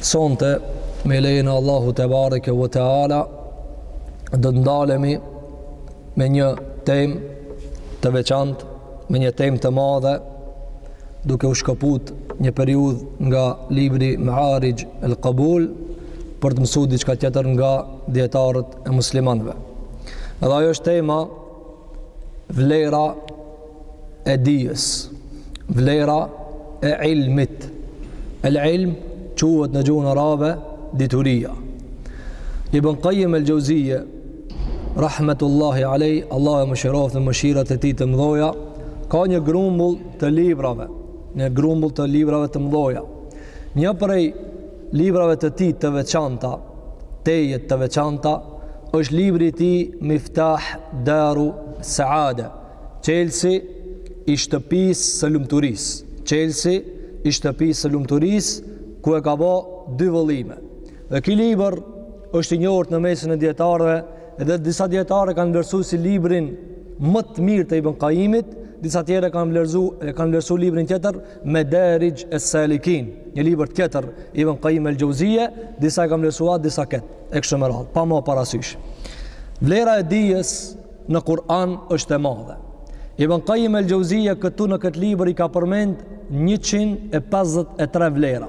Sonte, me lejen e Allahut tebareke ve teala, do të ndalemi me një temë të veçantë, me një temë të madhe, duke u shkëput një periudhë nga libri Ma'arij el Kabul, për të mësu diçka tjetër nga dijetarët e muslimanëve. Edhe ajo është tema vlera e dijes, vlera e ilmit. El ilm quhet në gjuhën arabe dituria. Ibn Qayyim el-Jauziyje rahmetullahi alej, Allahu e mëshiroftë me mëshirat e tij të mëdha, ka një grumbull të librave, një grumbull të librave të mëdha. Një prej librave të tij të veçanta, tejet të veçanta, është libri i tij Miftah Daru Saada, Çelësi i shtëpisë së lumturisë. Çelësi i shtëpisë së lumturisë, ku e ka bo dy vëllime. Dhe ky libër është i njohur në mesin e dijetarëve, edhe disa dijetarë e kanë vlerësu si librin më të mirë të Ibn Qayyimit, disa tjerë kanë vlerësu e kanë vlerësu librin tjetër Medarij es-Salikin, një libër tjetër i Ibn Qayyim el-Jauziye, disa e kanë vlerësu, disa këtë. E kështu me radhë, pa marrë parasysh. Vlera e dijes në Kur'an është e madhe. Ibn Qayyim al-Jauziyja këtu në këtë libër i ka përmend 153 vlera.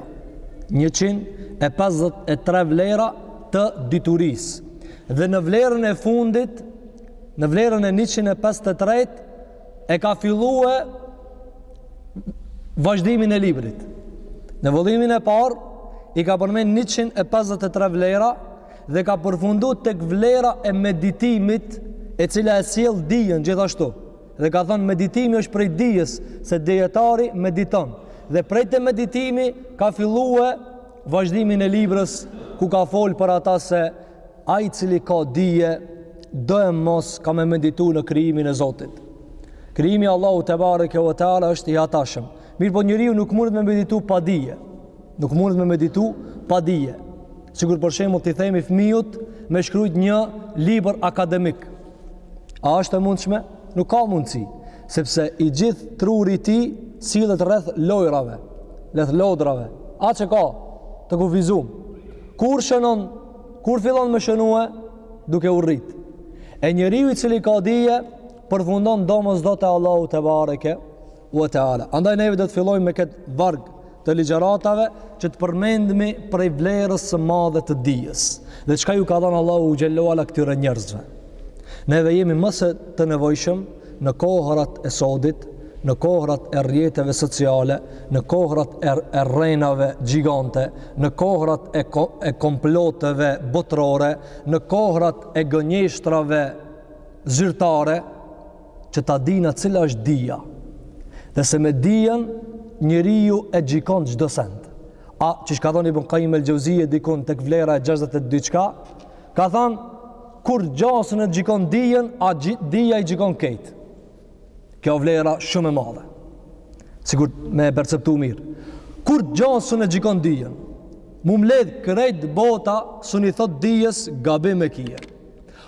153 vlera të diturisë. Dhe në vlerën e fundit, në vlerën e 153 e ka fillue vazhdimin e librit. Në vëllimin e parë i ka përmend 153 vlera dhe ka përfundu tek vlera e meditimit e cila e sjell dijen gjithashtu dhe ka thonë meditimi është prej dijes se dijetari mediton dhe prej te meditimi ka fillue vazhdimin e librës ku ka fol për ata se ai i cili ka dije do e mos ka me meditu në krijimin e Zotit krijimi i Allahut tebareke ve teala është i atashëm mirëpo njeriu nuk mundet me meditu pa dije Nuk mundet me meditu pa dije. Sikur për shembull t'i themi fmijut me shkrujt një libër akademik. A është e mundshme? Nuk ka mundësi, sepse i gjithë truri i tij sillet rreth lojrave, rreth lodrave. Aq e ka të kufizum. Kur shënon, kur fillon me shënue, duke u rrit. E njeriu i cili ka dije, përfundon domosdo te Allahu tebareke Wa Teala. Andaj neve do të fillojmë me këtë varg të ligjëratave që të përmendmi prej vlerës së madhe të dijes dhe çka ju ka dhanë Allahu xhelle ve ala këtyre njerëzve. Neve jemi më se të nevojshëm në kohërat e sodit, në kohërat e rrjeteve sociale, në kohërat e, e rrenave gjigante, në kohërat e, ko, e komploteve botërore, në kohërat e gënjeshtrave zyrtare, që ta dina cila është dija, dhe se me dijen njeriu e gjikon çdo send. A, qe çka thonë Ibn Qayyim el-Jauzije dikun tek vlera e 62 çka, ka thanë, kurgja s'un e gjikon dijen, a dija i gjikon kejt. Kjo vlera shumë e madhe. Sikur me e perceptu mirë. Kurgja s'un e gjikon dijen, m'u mledh krejt bota s'un i thot dijes gabim e kije.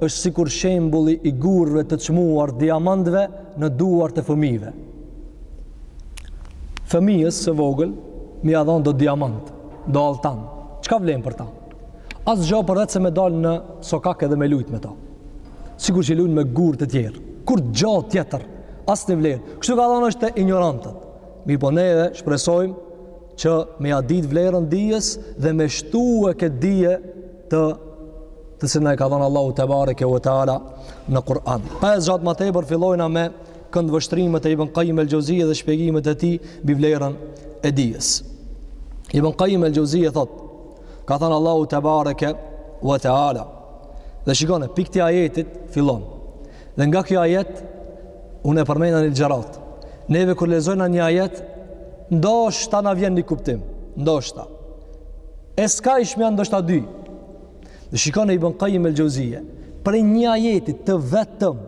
është sikur shembulli i gurëve të çmuar diamanteve në duart e fëmijëve. Fëmijës së vogël me ia dhon do diamant, do altan. Çka vlejnë për ta? Asgjo përveç se me dal në sokak edhe me lujt me ta. Sikur që lujn me gurë të tjerë. Kurgjo tjetër, asni vlerë. Kështu ka thanë është te injorantët. Mirëpo neve shpresojmë që me ja ditë vlerën dijes dhe me shtue këtë dije të të cilën e ka dhanë Allahu tebareke ve teala në Kur'an. Pa e zgjat ma tepër fillojna me këndvështrimet e Ibn Qayyim el-Jauzije dhe shpjegimet e tij mbi vlerën e dijes. Ibn Qayyim el-Jauzije thot: Ka thanë Allahu tebareke ve teala. Dhe shikone, prej këti ajetit fillon. Dhe nga kjo ajet, unë e përmejna n'ligjërat, neve kur lexojna një ajet, ndoshta na vjen një kuptim, ndoshta. E skajshmja ndoshta dy. Dhe shikone Ibn Qayyim el-Jauzije, prej një ajetit të vetëm,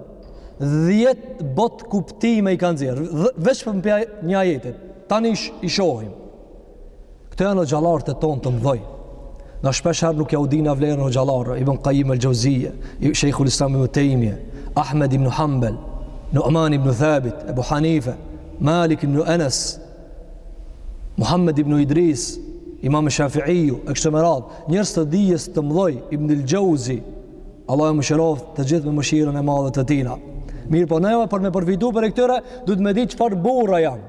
dhjetë bot kuptime i ka nxjerrë, veç prej një ajetit, tanish i shohim. Këto janë hoxhallarët e tonë të mëdhoj. Na shpesh herë nuk ja u dina vlerën hoxhallarëve, Ibn Qayyim al-Jauziyje, Sheikhul Islam Ibn Taymije, Ahmed ibn Hanbal, Nu'man ibn Thabit, Abu Hanife, Malik ibn Anas, Muhammed ibn Idris, Imam Shafi'iu, e kështu me radhë, njerëz të dijes të mëdhoj, Ibn al-Jauzi, Allahu i mëshiroft të gjithë me mëshirën e madhe të Tina. Mirëpo neve për me përfitu prej këtyre, duhet me di çfarë burra janë.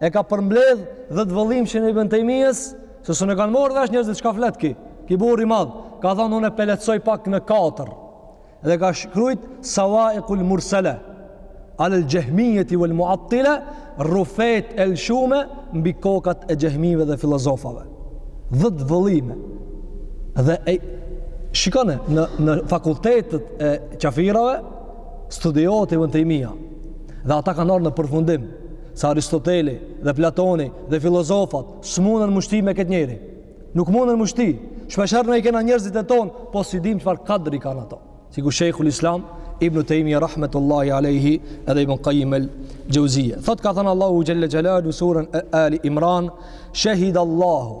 e ka përmbledh dhetë vëllimshin e Ibn Tejmijes, se s'un e kanë morë dhe aq njerëzit, çka flet ki, ki burr i madh, ka thonë unë e peletsoj pak në katër, dhe ka shkrujt sawaikul mursele, alel gjehmijeti vel muattile, rrufet e lëshume, mbi kokat e gjehmive dhe filozofave. Dhetë vëllime. Dhe e, shikone, në, në fakultetet e qafirave, studiohet Ibn Tejmija. Dhe ata kanë ardh në përfundim, Se Aristoteli dhe Platoni dhe filozofat s'munën mu shti me këtë njeri. Nuk munën mu shti. Shpeshherë na i kena njerëzit e tonë, po s'i dim çfarë kadri kanë ata. Sikur Shejkhul Islam, Ibn Tejmije, Rahmetullahi Alejhi, edhe Ibn Kajim el Gjauzije. Thot ka thënë Allahu Gjelle Gjelaluhu, surën Ali Imran, Shahid Allahu,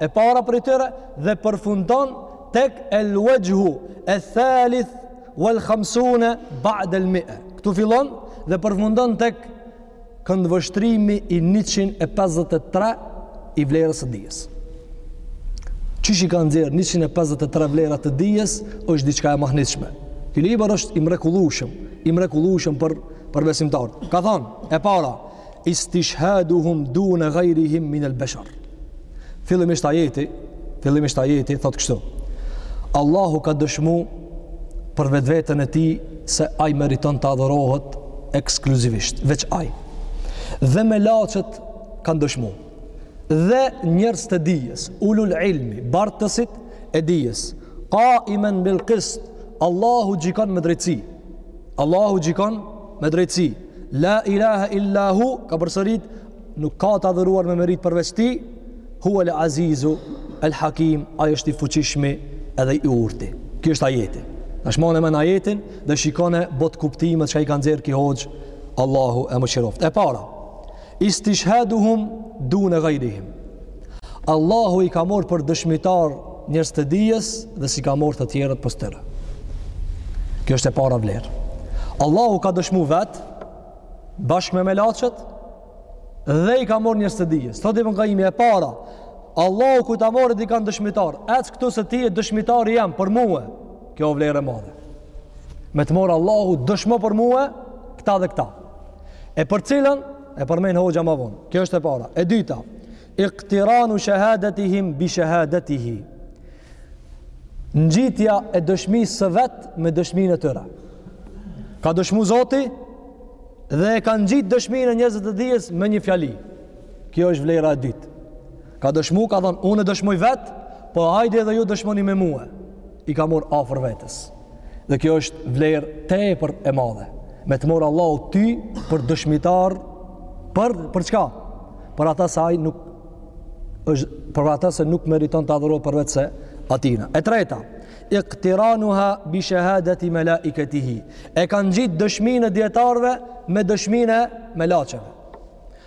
e para prej tyre dhe përfundon tek el wajhu e thalith wal khamsune ba'd el mi'e këtu fillon dhe përfundon tek këndvështrimi i 153 i vlerës së dijes qysh i ka nxjerrë 153 vlera të dijes është diçka e mahnitshme ky libër është i mrekullushëm i mrekullushëm për, për besimtarët ka thonë e para istishhaduhum dun ghayrihim min al-bashar. Fillimisht ajeti, fillimisht ajeti thot kështu. Allahu ka dëshmu për vetveten e tij se ai meriton të adhurohet ekskluzivisht, veç ai. Dhe melaqet kanë dëshmu. Dhe njerëzt e dijes, ulul ilmi, bartësit e dijes, kaimen bil qist, Allahu gjikon me drejtësi. Allahu gjikon me drejtësi la ilaha illa hu ka përsërit nuk ka të adhuruar me merit përveç tij huel azizu el hakim ai është i fuqishmi edhe i urti ky është ajeti tash mbane n'men ajetin dhe shikone botëkuptimet çka i ka nxjerrë ki hoxhë Allahu e mëshiroftë e para Istishhaduhum dune gajrihim. Allahu i ka morë për dëshmitar njerëzt e dijes dhe s'i ka morë të tjerët pos tyre. Kjo është e para vlerë. Allahu ka dëshmu vetë, bashkë me melaqet, dhe i ka morë njerëzt e dijes. Thotë Ibn Kajimi e para, Allahu kur ta morë dikan dëshmitar, ec këtu se ti je dëshmitari jam për mue, kjo vlerë e madhe. Me të morë Allahu dëshmo për mue, këta dhe këta. E për cilën e përmend hoxha ma vonë. Kjo është e para. E dyta, iqtiranu shahadatihim bi shahadatihi. Ngjitja e dëshmisë së vet me dëshminë e tyre. Ka dëshmu Zoti dhe e ka ngjit dëshminë e njerëzve të dijes me një fjali. Kjo është vlera e dytë. Ka dëshmu, ka thënë, unë e dëshmoj vet, po hajde edhe ju dëshmoni me mua. I ka morë afër vetes. Dhe kjo është vlerë tepër e madhe. Me të marrë Allahu ty për dëshmitar për për çka? Për ata se ai nuk është për ata se nuk meriton të adhurohet përveç se atina. E treta, iqtiranuha bi shahadati malaikatihi. E ka ngjitë dëshminë e dijetarëve me dëshminë e melaqeve.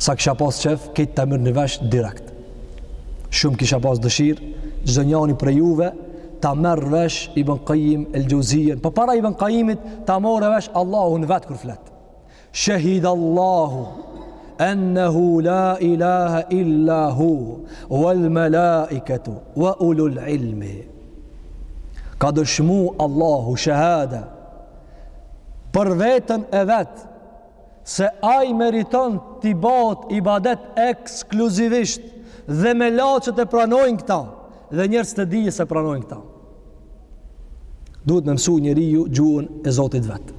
Sa kisha pas qef, këtë ta merrni vesh direkt. Shumë kisha pas dëshirë, çdo njani prej juve, ta merr vesh Ibn Kajim el Xhevzijen, por para Ibn Kajimit, ta merr vesh Allahun vetë kur flet. Shehid Allahu, ennehu la ilaha illa hu, wal melaiketu, wa ulul ilmi. Ka dëshmu Allahu, shehada, për veten e vet, se ai meriton t'i bahet ibadet ekskluzivisht dhe melaqet e pranojnë këta dhe njerëz të dijes e pranojnë këta. Duhet me mësu njeriu gjuhën e Zotit vet.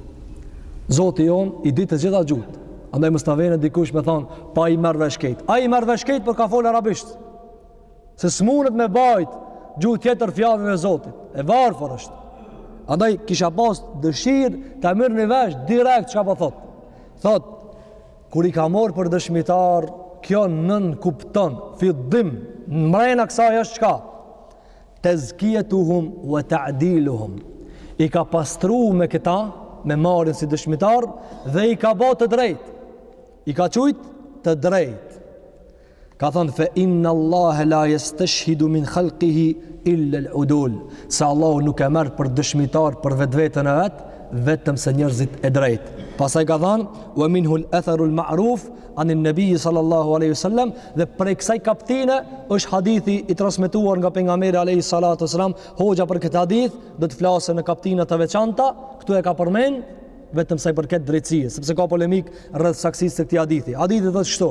Zoti jonë i di të gjitha gjuhët. Andaj mos ta vene dikush me thanë, pa i merr vesh krejt. Ai i merr vesh krejt por ka folë arabisht. se s'munet me bajt gjuhë tjetër fjalën e Zotit, e varfër është. Andaj kisha pas dëshirë ta merrni vesh direkt çka po thotë. Thotë, kur i ka marrë për dëshmitar, kjo nënkupton, fid-dimn, mbrena kësaj është çka? Tezkijetuhum ve ta'diluhum. I ka pastru me këta, me marrjen si dëshmitar, dhe i ka bo të drejtë. I ka qujt të drejtë. ka thënë fe inna Allahe la jesteshhidu min khalkihi ille l'udul, se Allahu nuk e merr për dëshmitar për vetveten e vet, vetëm se njerëzit e drejtë. Pastaj ka thënë, wa minhu l'etharu l'ma'ruf, anin-nebiji sallallahu aleyhi sallam, dhe prej kësaj kaptine është hadithi i transmituar nga pejgamberi aleyhi salatu wa sallam, hoxha për këtë hadith do të flasë në kaptina të veçanta, këtu e ka përmend, vetëm sa i përket drejtësisë, sepse ka polemikë rreth saktësisë së këtij hadithi. Hadithi thotë kështu: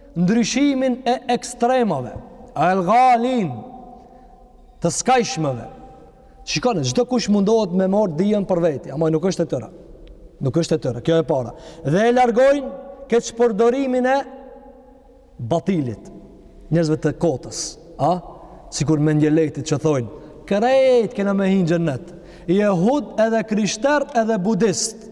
ndryshimin e ekstremave, el galin, të skajshmëve. Shikone, çdokush mundohet me marrë dijen për veti, ama nuk është e tyre. Nuk është e tyre, kjo e para. Dhe e largojnë keqpërdorimin e batilit, njerëzve të kotës, a? Sikur me një lejtit që thojnë, krejt kena me hi në xhennet, jehud edhe krishterë edhe budistë,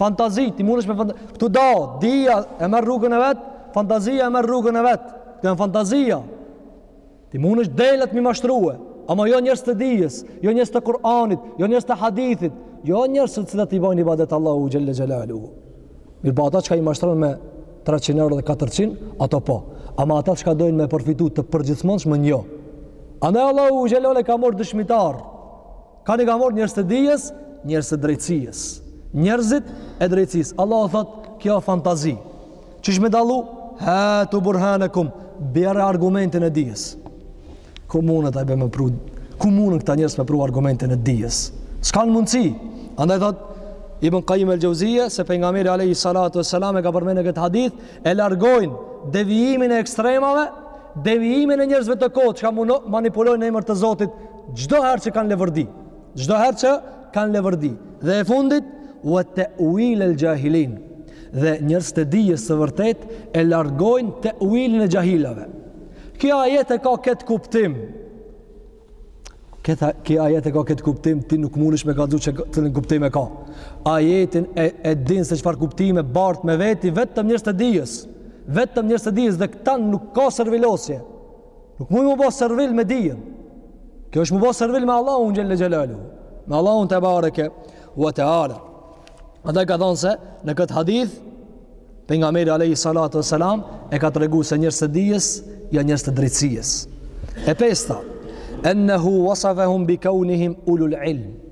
Fantazi, ti mundesh me fantazi. Këtu da, dija e merr rrugën e vet, fantazia e merr rrugën e vet. Këto janë fantazia. Ti mundesh delet m'i mashtrue. Ama jo njerëz të dijes, jo njerëz të Kur'anit, jo njerëz të hadithit, jo njerëz të cilat i bajnë ibadet Allahu xhelle xhelaluhu. Mirëpo ata çka i mashtron me 300 euro dhe 400, ato po. Ama ata çka dojnë me përfitu të përgjithmonshmen jo. Andaj Allahu xhelle ka marrë dëshmitarë. Kan i ka marrë njerëz të dijes, njerëz të drejtësisë. Njerëzit e drejtësisë. Allahu thot, kjo fantazi. Qysh me dallu? Hatu burhanakum, bjere argumentin e dijes. Ku mundet ai me pru? Ku munden këta njerëz me pru argumentin e dijes? S'kanë mundësi. Andaj thot, Ibn Qayyim al-Jauziyja se pejgamberi alayhi salatu wassalam e ka përmend në këtë hadith e largojnë devijimin e ekstremave, devijimin e njerëzve të kotë çka manipulojnë në emër të Zotit Çdo herë që kanë levërdi, çdo herë që kanë levërdi. Dhe e fundit, wa ta'wil al-jahilin. Dhe njerëzt e dijes së vërtetë e largojnë ta'wilin e jahilave. Kjo ajet e ka këtë kuptim. Këta kjo ajet e ka këtë kuptim, ti nuk mundesh me kallxu që këtë kuptim e ka. Ajetin e e din se çfarë kuptime bart me veti vetëm njerëzt e dijes. Vetëm njerëzt e dijes dhe këtu nuk ka servilosje. Nuk mun mu bo servil me dijen. Kjo është mu ba servil me Allahun xhelle xhelaluhu. Me Allahun tebareke ue teala. Andaj ka thonë se në këtë hadith pejgamberi alayhi salatu wasalam e ka tregu se njerëz të dijes janë njerëz të drejtësisë. E pesta, ennehu wasafahum bi kaunihim ulul ilm.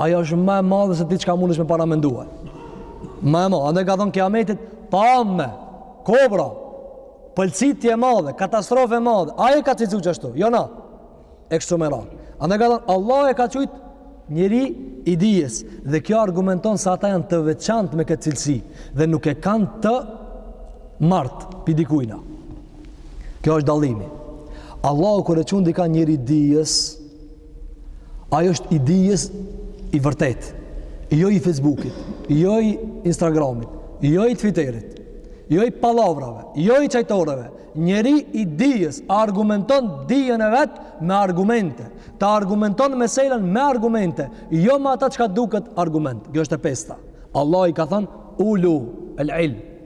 Ajo është ma e madhe se ti çka mundesh me paramenduar. Ma e madhe, andaj ka thonë kiametit tamme kubra. Pëlcitje e madhe, katastrofë e madhe. Ai e ka cilësu qashtu, jo na. E kështu me radhë. Andaj ka thonë Allahu e ka qujt njeri i dijes dhe kjo argumenton se ata janë të veçantë me këtë cilësi dhe nuk e kanë të marrtë pi dikujna. Kjo është dallimi. Allahu kur e qun dikan njeri dijes, Ai është i dijes i vërtetë. Jo i Facebookit, jo i Instagramit, jo i Twitterit, jo i pallavrave, jo i çajtoreve. Njeri i dijes argumenton dijen e vet me argumente. Ta argumenton meselen me argumente, jo me ata çka duket argument. Kjo është e pesta. Allah i ka thanë ulu el ilm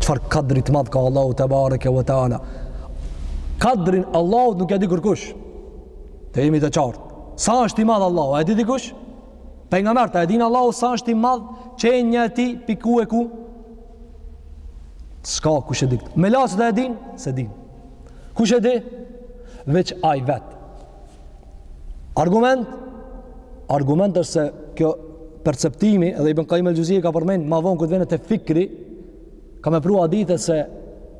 Çfarë kadri të madh ka Allahu tebareke ve teala. Kadrin Allahut nuk ja din kurkush. Të jemi të qartë. Sa është i madh Allahu? A e di dikush? Pejgambertë a e dinë Allahu sa është i madh qenja e tij, pi ku e ku? S'ka kush e di këtë. Melaqet a e dinë? S'e dinë. Kush e di? Veç ai vet. Argument? Argument është se kjo perceptimi, edhe i bënkajmë e gjëzije ka përmenë, ma vonë këtë venet e fikri, ka me pru hadithe se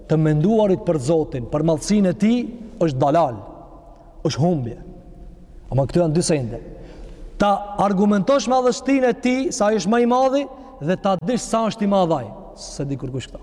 të menduarit për Zotin, për madhështinë e tij, është dalal, është humbje. Ama këtu janë dy sende. Ta argumentosh madhështinë e tij, se ai është ma i madhi, dhe ta dish sa është i madh ai. S'e di kërkush këta.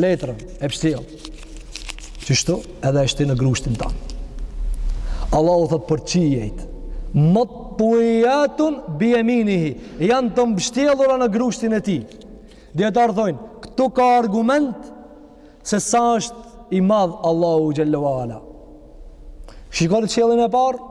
letrën e pështjell qeshtu edhe e shti në grushtin tanë Allahu thotë për qiejt matuijatun bi jeminihi janë të mbështjellura në grushtin e tij dijetarët thojnë këtu ka argument se sa është i madh Allahu xhel-le ue ala shikoni qiellin e parë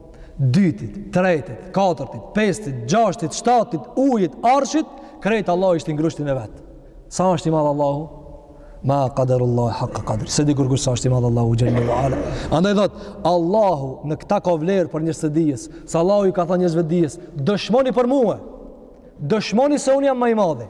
dytit, tretit, katërtit, pestit, gjashtit, shtatit, ujit, arshit, krejt Allahu i shti n'grushtin e vet. Sa është i madhë Allahu? Ma kaderullahe hakka kadrih. S'e di kërkush sa është i madh Allahu xhel-le ue ala. Andaj thotë, Allahu në këta ka vlerë për njerëz të dijes. Se Allahu i ka thanë njerëzve t'dijes, dëshmoni për mue. Dëshmoni se unë jam ma i madhi.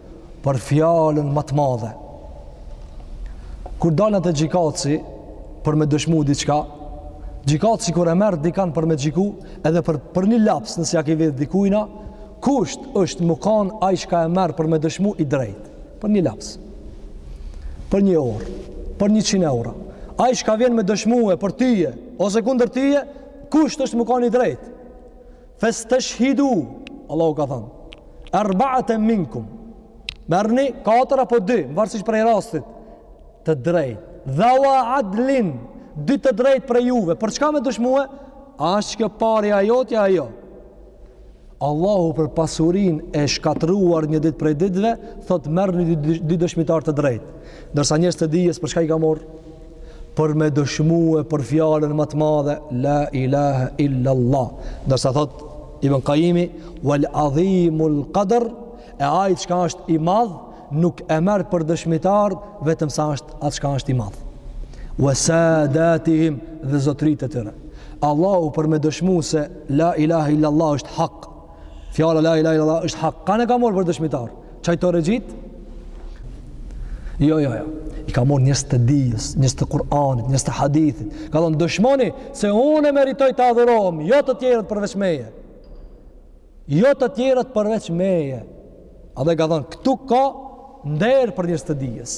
për fjalën ma të madhe. Kur dalën te gjikatësi për me dëshmu diçka, gjikatësi kur e merr dikan për me gjiku, edhe për për një laps nëse ja ke vjedhë dikujna, kusht është me kon ai çka e merr për me dëshmu i drejtë, për një laps. Për një orë, për 100 euro. Ai çka vjen me dëshmue për tyje ose kundër tyje, kusht është me kon i drejtë. Festeshhidu, Allahu ka thënë, erbeaten minkum, merrni katër apo dy, mvarësisht prej rastit, të drejtë, dheua adlin, dy të drejtë prej juve, për çka me dëshmue? A është kjo pare e jotja a jo? Allahu për pasurinë e shkatrruar një ditë prej ditve, thotë merrni dy, dy dëshmitarë të drejtë. Ndërsa njerëz të dijes, për çka i ka morrë? për me dëshmue për fjalën ma të madhe, la ilahe illa Allah. Ndërsa thotë, Ibn Kajimi, wal adhimul qadr, e ai çka është i madh, nuk e merr për dëshmitar, vetëm se atë çka është i madh. Wa sadatihim dhe zotëritë e tyre. Allahu për me dëshmu se la ilahe illa Allah është hak, fjala la ilahe illa Allah është hak, kan e ka morrë për dëshmitar, Çajtorexhitë? Jo, jo, jo. I ka morrë njerëz të dijes, njerëz të Kur'anit, njerëz të hadithit. Ka thonë, dëshmoni se unë e meritoj të adhurohem, jo të tjerët përveç meje. Jo të tjerët përveç meje. Andaj ka thonë, këtu ka nder për njerëz të dijes.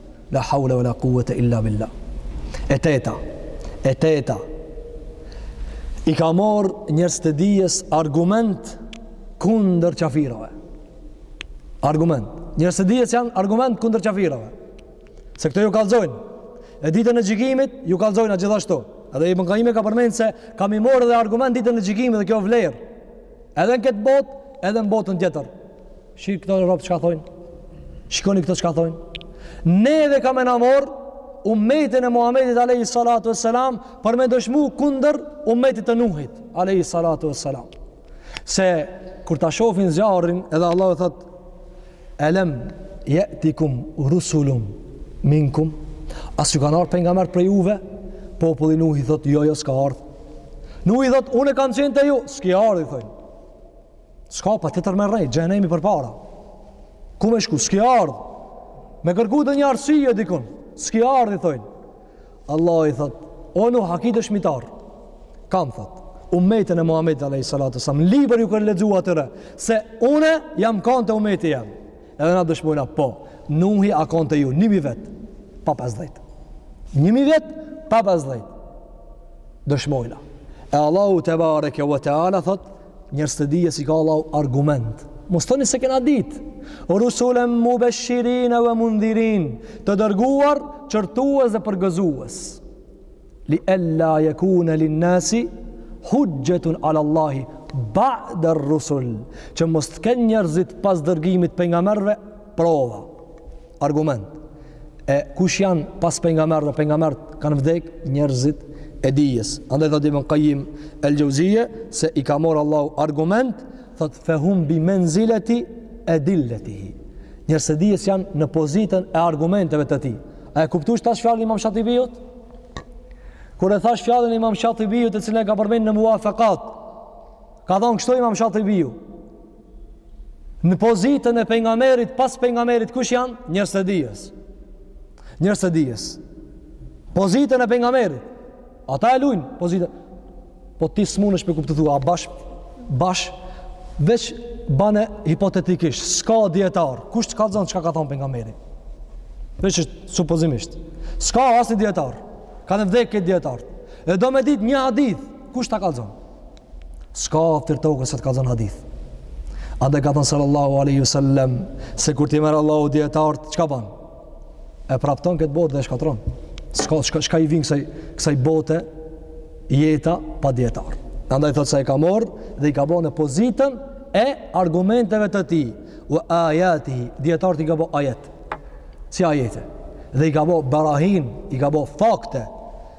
La haula wala quwwata illa billah. E teta. E teta. I ka marr njerëzt e dijes argument kundër kafirëve. Argument. Njerëzt e dijes janë argument kundër kafirëve. Se këto ju kallzojnë. E ditën e gjykimit ju kallzojnë gjithashtu. Edhe Ibn Qayyim e ka përmendur se ka me i marrë edhe argument ditën e gjykimit dhe kjo vlen. Edhe në këtë botë, edhe në botën tjetër. Shih këto rob çka thojnë. Shikoni këto çka thojnë. Neve ka me na marr umetin e Muhammedit Alejhi Salatu e Selam për me dëshmu kunder umetit të Nuhit Alejhi Salatu e Selam. Se kur ta shofin zjarrin edhe Allahu thot Elem jetikum rusulun minkum A s'ju kanë ardhë pejgamber prej juve Populli i Nuhit thot jo jo s'ka ardhë Nuhi i thot unë kam qenë te ju S'ki ardhë i thojnë S'ka, patjetër me rrejt, xhehenemi përpara. Ku me shku, s'ki ardhë. Me kërku ndonjë arsye dikun. S'ki ardhë, i thojnë. Allahu i thot, o Nuh a ki dëshmitar. Kam thot, umetin e Muhammedit Alejhi Salatu Selam, libër ju ke lexu atyre, se une jam kanë te umeti jem. Edhe na dëshmojna, po, Nuhi a kanë te ju, ni mij vjet, pa 50. Ni mij vjet, pa 50. Dëshmojna. E Allahu tebareke ve teala thot, Njerëzt e dijes i ka Allahu argument. Mos thoni s'e kena ditë. Rusulen mubeshirine ve mundhirin, të dërguar qortues dhe përgëzues. Li alla yakuna lin nasi hujjatun ala Allahi ba'da ar-rusul. Që mos të kenë njerëzit pas dërgimit pejgamberëve prova. Argument. E kush janë pas pejgamberëve dhe pejgambert kanë vdek njerëzit e dijes. Andaj thotë Ibn Qayyim el-Jauziyje se i ka marr Allahu argument, thotë fehum bi menzilati adillatihi. Njerëzit e dijes janë në pozitën e argumenteve të tij. A e kuptut tash fjalën e Imam Shatibiut? Kur e thash fjalën e Imam Shatibiut, të cilën e ka përmendur në Muwafaqat, ka thonë kështu Imam Shatibiu, Në pozitën e pejgamberit, pas pejgamberit kush janë? Njerëzt e dijes. Njerëzt e dijes. Pozitën e pejgamberit. Ata e luajnë pozitën. Po ti s'munesh me kuptu, thua a bash bash veç bane hipotetikisht, s'ka dietar. Kush të kallzon çka ka thënë pejgamberi? Veç supozimisht. S'ka asnjë dietar. Kanë vdekë krejt dietarët. E do me ditë një hadith, kush ta kallzon? S'ka hajr tokës se të ka zonë hadith. Andaj ka thonë sallallahu aleyhi sallem, se kur t'i merr Allahu dijetarët, çka ban? E prapton këtë botë dhe e shkatron. Shka, shka, shka i vinë kësaj, kësaj bote jeta pa dijetarë. Andaj thotë se i ka marrë dhe i ka bo në pozitën e argumenteve të tij. Ue ajatihi, dijetarët i ka bo ajete. Si ajete? Dhe i ka bo barahin, i ka bo fakte.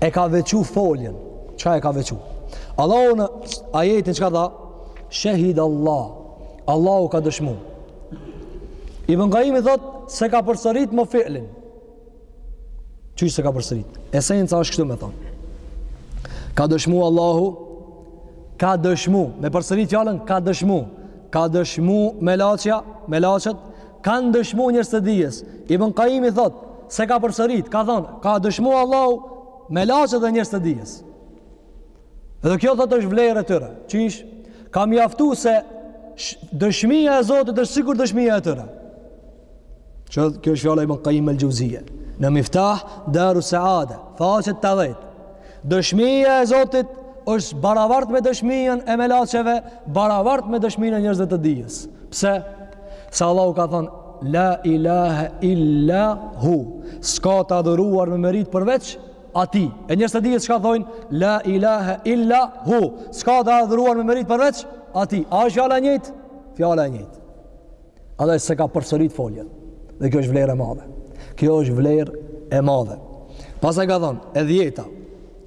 e ka veçu foljen çka e ka veçu Allahu në ajetin çka tha shahid Allah Allahu ka dëshmu Ibn Kajimi thotë s'e ka përsërit më fiilin që s'e ka përsërit esenca është kështu me thonë ka dëshmu Allahu ka dëshmu me përsërit fjalën ka dëshmu ka dëshmu melaqja melaqet Kanë dëshmu njerëz të dijes. Ibn Kajimi thotë, s'e ka përsërit, ka thonë, ka dëshmu Allahu melaqet dhe njerëz të dijes. Dhe kjo thotë është vlerë e tyre. Qysh? Ka mjaftu se dëshmia e Zotit është sikur dëshmia e tyre. Që kjo është fjala Ibn Kajimi el Xheuzije. Në Miftah daru saade, faqet të dhejtë. Dëshmia e Zotit është barabartë me dëshminë e melaqeve, barabartë me dëshminë e njerëzve të dijes. Pse? Se Allahu ka thonë, La ilahe illa hu. S'ka të adhuruar me meritë përveç atij. E njerëzt e dijes shka thojnë, La ilahe illa hu. S'ka të adhuruar me meritë përveç atij. A është fjala e njëjtë? Fjala e njëjtë. Andaj s'e ka përsërit foljen. Dhe kjo është vlerë e madhe. Kjo është vlerë e madhe. Pastaj ka thonë, e dhjeta.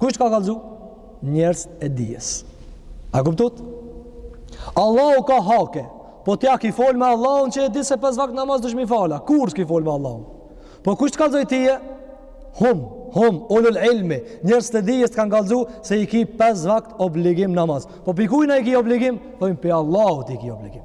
Kush t'ka kallzu? Njerëzt e dijes. A kupton? Allahu ka hake. Po ti a ki fol me Allahun që e di se pesë vakt namaz duhesh m'i falë. Kur s'ki fol me Allahun? Po kush të kallzoj tyje? Hum, hum, ulul ilmi. Njerëzt e dijes të kanë kallzu se i ki pesë vakt obligim namaz. Po pi kujna i ki obligim? Thojmë pi Allahut i ki obligim.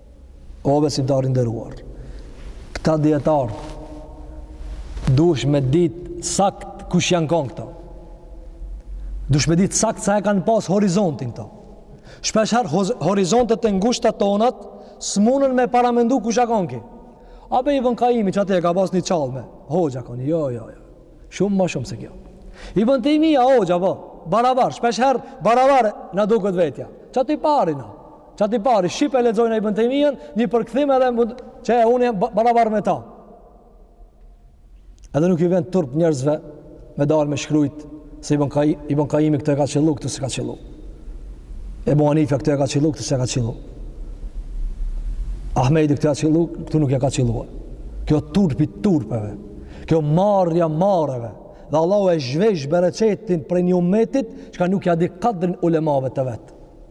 O besimtar i nderuar, këta dijetarë duhesh me ditë sakt kush janë kon këta. Duhesh me ditë sakt sa e kanë pas horizontin këta. Shpeshherë horizontet e ngushta tonat s'munën me paramendu kush a kon ky. A be Ibn Kajimi qaty e ka pas një çallmë, hoxhë a kon, jo, jo, jo, shumë ma shumë se kjo. Ibn Tejmija, hoxha, po, barabar, shpesh herë, barabar, na duket vetja, qaty pari, na, Që t'i pari, shqip e lexojnë Ibn Tejmijen, një përkthim edhe mund, që e unë jam barabar me ta. Edhe nuk i vjen turp njerëzve me dalë me shkrujt, se i Ibn Kaj, Ibn Kajimi këtë e ka qëllu, këtë s'e ka qëllu. Ebu Hanifja këtë e ka qëllu, këtë s'e ka qëllu. Ahmedi këtë e ka qëllu, këtë nuk e ka qëllu. Kjo turpi turpeve, kjo marrja marreve, dhe Allahu e zhvesh bereqetin prej një umetit, çka nuk ia di kadrin ulemave të vet.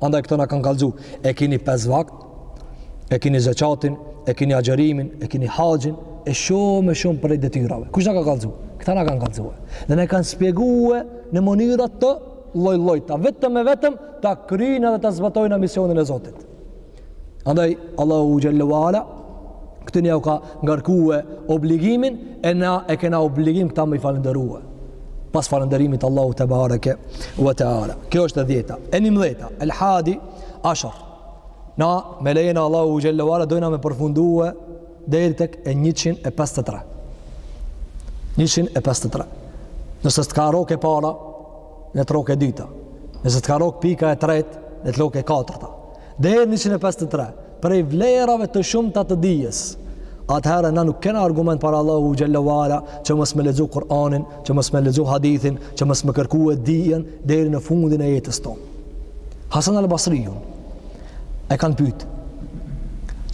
Andaj këto na kanë kallzu, e keni pesë vakt, e keni zeqatin, e keni agjerimin, e keni haxhin, e shumë e shumë prej detyrave. Kush na ka kallzu? Këta na kanë kallzue. Dhe na kanë shpjeguar në mënyra të lloj-llojta, vetëm e vetëm ta kryejnë dhe ta zbatojnë misionin e Zotit. Andaj, Allahu xhel-le ve ala, këtyne u ka ngarkue obligimin, e na e kena obligim këta me i falenderue. Pas falenderimit Allahut tebareke ve teala. Kjo është e dhjeta. E njëmdheta, el hadi ashar. Na, me lejen e Allahut xhel-le ve ala, dojna me përfundue deri tek e 153. 153. Nëse s'të ka rrok e para, le t'rrok e dyta. Nëse s'të ka rrok pika e tretë, le t'rrok e katërta. Deri 153, prej vlerave të shumta të dijes, atëherë na nuk kena argument para Allahut xhel-le ve ala, që mos me lexu Kur'anin, që mos me lexu hadithin, që mos me kërkue dijen, deri në fundin e jetës tonë. Hasan al-Basriun e kanë pytë,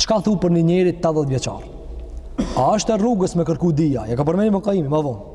çka thu për një njeri tetëdhetë vjeçar? A është e rrugës me kërku dija? E ka përmend Ibn Kajimi, ma vonë.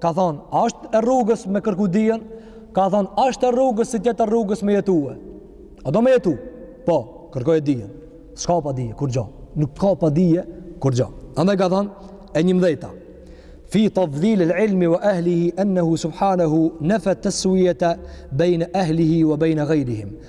Ka thonë, a është e rrugës me kërku dijen? Ka thonë, a është e rrugës si t'jetë e rrugës me jetue? A do me jetu? Po, kërkoje dijen. S'ka pa dije kurgjo. Nuk ka pa dije kurgjo. Andaj ka thonë, e njëmdheta. Fi tefdilil ilmi ve ehlihi ennehu subhanahu nefa et-tesvijete bejne ehlihi ve bejne gajrihim.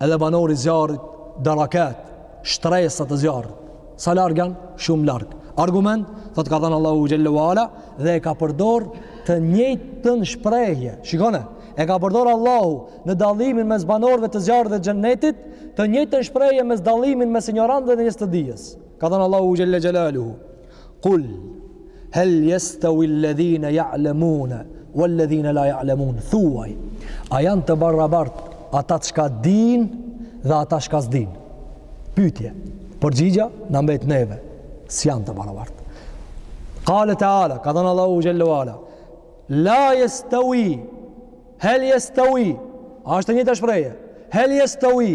Edhe banorët e zjarrit derekat, shtresa të zjarrit. Sa larg janë? Shumë larg. Argument, thotë ka thënë Allahu xhel-le ve ala dhe e ka përdor të njëjtën shprehje. Shikone, e ka përdor Allahu në dallimin mes banorëve të zjarrit dhe xhennetit, të njëjtën shprehje në dallimin mes injorantëve dhe njerëzve të dijes. Ka thënë Allahu xhel-le xhelaluhu. Kul, hel jestawi alladhina ja'lemune, wa alladhina la ja'lemune, thuaj, a janë të barabart ata çka dinë dhe ata çka s'dinë? Pytje, përgjigja, na mbet neve, s'janë të barabart. Kale teala, ka thënë Allahu xhel-le ve ala, la jestawi, hel jestawi, është e njëjta shprehje, hel jestawi,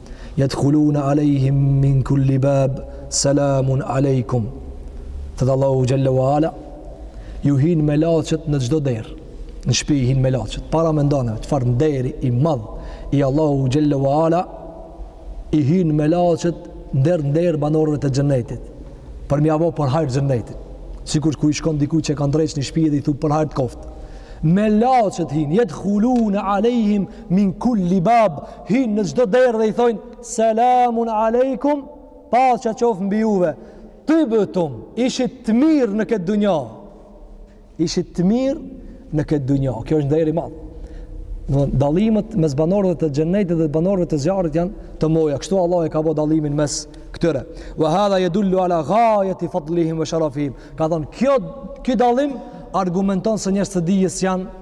Yadkhuluna alejhim min kulli bab salamun alejkum. Thot Allahu xhalla wa ala ju hin melaçet në çdo derë. Në shpi hin melaçet. Paramendo neve, çfarë nderi i madh i Allahu xhalla wa ala i hin melaçet n'derë n'derë banorëve të xhennetit. Për me ja bo për hajr xhennetit. Sikur kur i shkon dikujt që ka ndreq një shpi dhe i thu për hajr të koftë, melaçet hin, jedkhulune alejhim min kulli bab, hin në çdo derë dhe i thonë selamun alejkum, paqja qoftë mbi juve. Tibtum, ishit të mirë në këtë dunja. Ishit të mirë në këtë dunja. Kjo është nder i madh. Do dallimet mes banorëve të xhennetit dhe banorëve të zjarrit janë të moja. Kështu Allah e ka bo dallimin mes këtyre. Wa hadha yadullu ala ghayati fadlihim wa sharafihim. Ka thon kjo ky dallim argumenton se njerëzit e dijes janë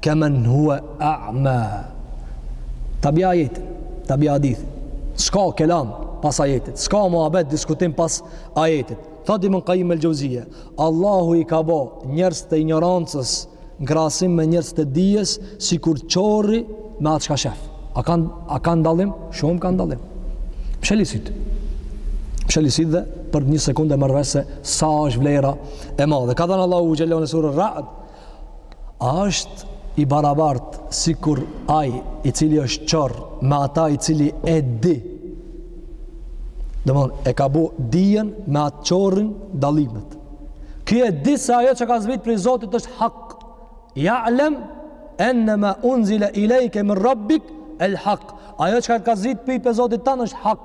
kemen hua a'ma. Ta bi ajet, ta bi hadith. S'ka kelam pas ajetit, s'ka muhabet diskutim pas ajetit. Thot Ibn Kajim el Xheuzije, Allahu i ka bo njerëzit e injorancës në krahasim me njerëzit e dijes, sikur qorri me atë çka shef. A kanë a kan dallim? Shumë kanë dallim. Msheli sytë. Msheli sytë dhe për një sekundë e merr vesh se sa është vlera e madhe. Ka thënë Allahu xhel-le në sure Rad, A është i barabart sikur ai i cili është qorr me ata i cili e di. Domethonë, e ka bu dijen me atë qorrin dallimet. Ky e di se ajo që ka zbrit prej Zotit është hak. Jalem ennema unzile ilejke min rabbik, el hak. Ajo që ka zbrit prej prej Zotit tanë është hak.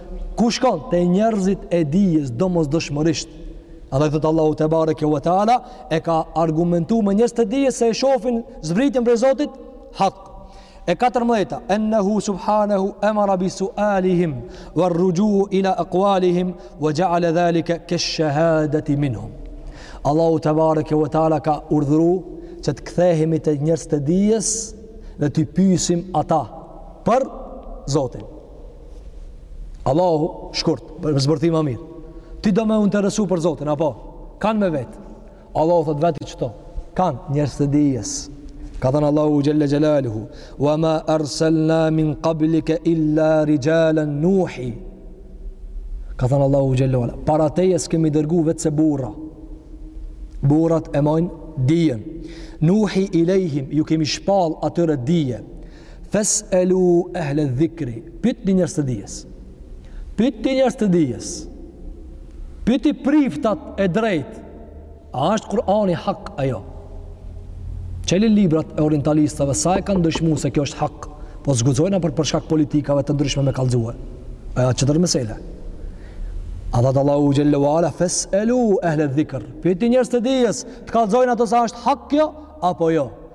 Ku shkon te njerëzit e dijes domosdoshmërisht? Andaj thot Allahu tebareke ve teala e ka argumentu me njerëzit e dijes se e shofin zbritjen prej Zotit hak. E 14-ta, ennehu subhanahu emara bi sualihim wa rrujui ila aqwalihim wa ja'ala dhalika ka shahadati minhum. Allahu tebareke ve teala ka urdhru që të kthehemi te njerëzit e dijes dhe t'i pyesim ata për Zotin. Allahu shkurt, për zbërthim më mirë. Ti do me u interesu për Zotin, apo? Kan me vet. Allahu thot veti qëto. Kan? Njerëzit e dijes. Ka thënë Allahu xhel-le xhelaluhu. Wa ma arselna min qablike illa rijalen nuhi. Ka thënë Allahu xhel-le xhelaluhu. Para teje s'kemi dërgu vetëm se burra. Burrat e mojnë dijen. Nuhi ilejhim, ju kemi shpall atyre dije. Fes elu ehle dhikri, pytni njerëz të dijes. Pytni njerëz të dijes. Pytni priftat e drejt. A është Kurani hak a jo? Qelni librat e orientalistave, sa e kanë dëshmu se kjo është hak, po s'guxojnë për për shkak politikave të ndryshme me kalzue. Ajo tjetër mesele. A de thot Allahu xhelle ue ala, fes elu ehle dhikr. Pytni njerëz të dijes, të kallzojnë ata sa është hak kjo, apo jo?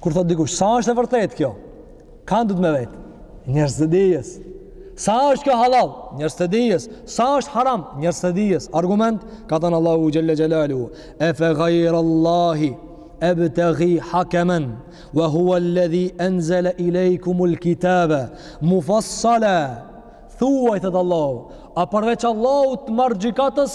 Kur thot dikush, sa është e vërtet kjo? Kan duhet me vetë? Njerëz të dijes. Sa është kjo halal? Njerëz të dijes. Sa është haram? Njerëz të dijes. Argument, ka than Allahu Xhelle Xhelaluhu, e fe gajrë Allahi, ebteghi hakemen, wa hua ledhi enzele ilejkumul kitabe, mufassala, thuaj, thot Allahu, a përveç Allahu të marr gjykatës,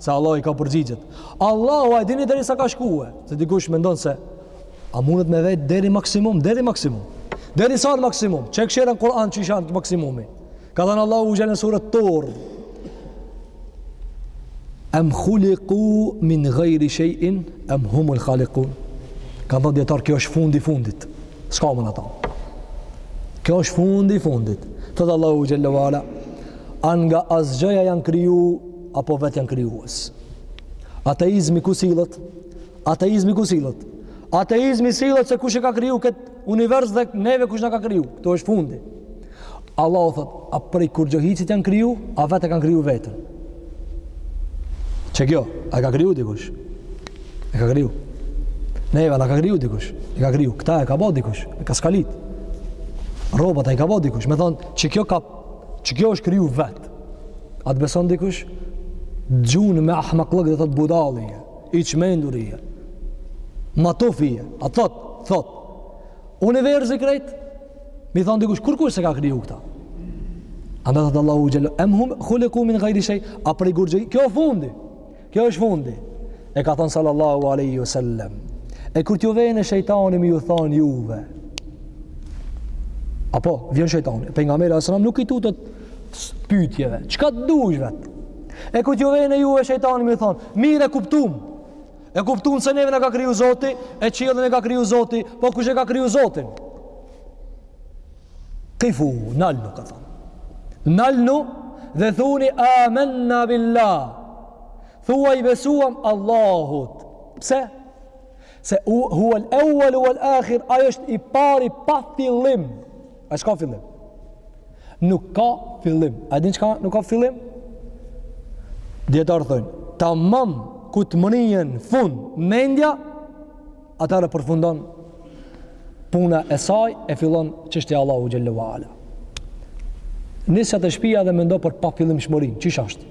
Se Allah i ka përgjigjet. Allahu a e dini deri sa ka shkue. Se dikush mendon se a mundet me vetë deri maksimum, deri maksimum. Deri sa në maksimum. Qe ky shembull n'Kur'an qi është maksimumi. Ka than Allahu xhelle n'suret Tur. Em khuliku min gajri shejin, em humul khalikun. Kan than dijetarë kjo është fundi i fundit. S'ka ma n'ta. Kjo është fundi i fundit. Thot Allahu Xhelle ue ala, a nga asgjëja janë kriju, apo vetë janë krijues. Ateizmi ku sillet? Ateizmi ku sillet? Ateizmi sillet se kush e ka kriju këtë univers dhe neve kush na ka kriju. Ktu është fundi. Allahu thot, a prej kurgjo hiçit janë kriju, a vetë e kanë kriju veten. Qe kjo, a e ka kriju dikush? E ka kriju. Neve a na ka kriju dikush? E ka kriju. Këta a e ka bo dikush? E ka skalit. Rrobat a i ka bo dikush? Me thonë, që kjo, ka, që kjo është kriju vetë. A të beson dikush? Gjun me ahmakllëk edhe thot budallë je, i çmendur je, matuf je, a thot, thot, universi krejt, Me i thonë dikush, kurkush s'e ka kriju këta? A de thot Allahu xhelle, em hum, khuliku min gajri shej, a prej kurgjë, kjo fundi, kjo është fundi. E ka thonë sallallahu aleyhi wa sallam, e kur t'ju vjen shejtani mi ju thonë juve, a po vjen shejtani, pengameri alejhi selam nuk i tutet pytjeve, çka të dush vetë? E kur t'ju vjen juve shejtani mi ju thonë, mirë e kuptum, E kuptum se neve na ka kriju Zoti, e qiellin e ka kriju Zoti, po kush e ka kriju Zotin? Kifu, nalnu, ka thonë. Nalnu dhe thuni amenna billah. Thuaj besuam Allahut. Pse? Se huel euelu uel akhir, ai është i pari pa fillim. A s'ka fillim? Nuk ka fillim. A din çka nuk ka fillim? Dijetarët thojnë, tamam ku t'mrrijnë fund mendja, atëherë përfundon puna e saj e fillon çështja Allahu xhelle ve ala. Nisja te shpia edhe mendo për pafillimshmërinë, çish asht?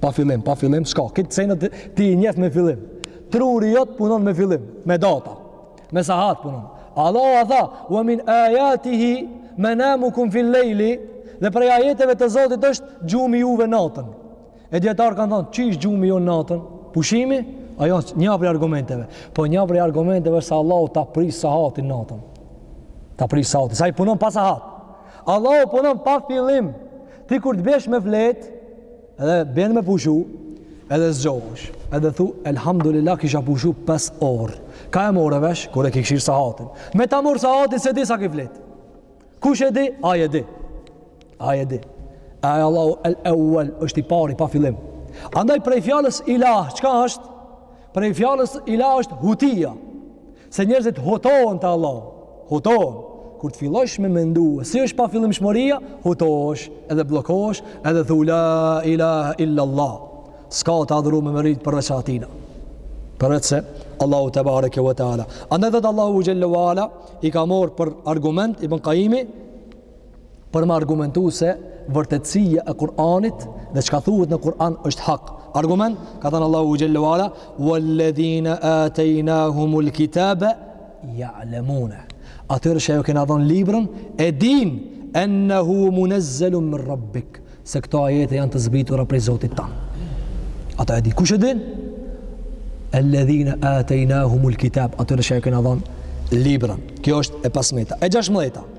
Pa fillim, pa fillim, s'ka, kit sen ti i njef me fillim. Truri jot punon me fillim, me data. Me sahat punon. Allahu a tha, ue min ajatihi menamukum fil lejli, dhe prej ajeteve të Zotit është gjumi juve natën. E dijetarët kanë thonë, çish gjumi ju natën? Pushimi? Ajo është nja pri argumenteve. Po nja pri argumenteve është se Allahu ta prish sahatin natën. Ta prish sahatin. Se ai punon pa sahat. Allahu punon pa fillim. Ti kur të bjesh me fletë, Edhe bjen me pushu, edhe zgjohesh, edhe thu elhamdulillah kisha pushu 5 orë. Ka e morre vesh kur e ke këqyr sahatin. Me ta mor sahatin s'e di sa ke fjet. Kush e di? Ai e di. Ai e di. Ai Allahu el awwal është i pari pa fillim. Andaj prej fjalës ilah, çka është? Prej fjalës ilah është hutia. Se njerëzit hutohen te Allahu. Hutohen. Kur të fillosh me mendu, si është pafillimshmëria, hutohesh, edhe bllokohesh, edhe thu la ilaha illa Allah. S'ka të adhuru me merit përveç se atina. Përveç se Allahu tebareke ve teala. Andaj thot Allahu xhelle ve ala i ka morr për argument Ibn Qayimi për me argumentu se vërtetësia e Kur'anit dhe çka thuhet në Kur'an është hak. Argument ka thënë Allahu xhelle ve ala walladhina atainahumul kitaba ya'lamuna. Atyre që jau kena dhënë librën e din ennehu munezzalun min rabbik se këto ajete janë të zbritura prej Zotit tand. Ata e din. Kush e din? Alladhina atainahumul kitab. Atyre që jau kena dhënë librën. Kjo është e pesmejta. E 16-ta.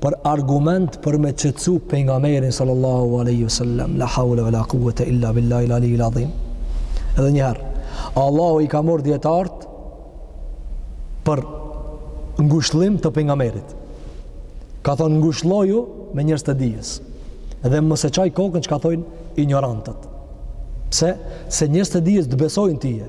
për argument për me qetsu pejgamberin sallallahu aleyhi sallam la haule ue la kuvete illa billahil alijjil adhim edhe njëherë Allahu i ka mor dijetarët për ngushllim të pejgamberit ka thonë ngushlloju me njerëz të dijes edhe mos e çaj kokën çka thojnë injorantët pse, se njerëzit e dijes të besojnë tije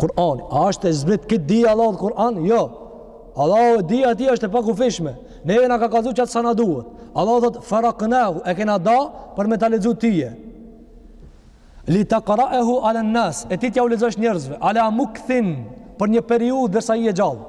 Kur'ani, a është e zbrit krejt dija e Allahut n'Kur'an? Jo. Allahu dija e tij është e pakufishme. Neve na ka kallzu qaq sa na duhet. Allahu thotë faraknahu, e kena da për me ta lexu tije. Li takraehu alen nas, e ti t'jau lexosh njerëzve, ala mukthin për një periudhë derisa je i gjallë.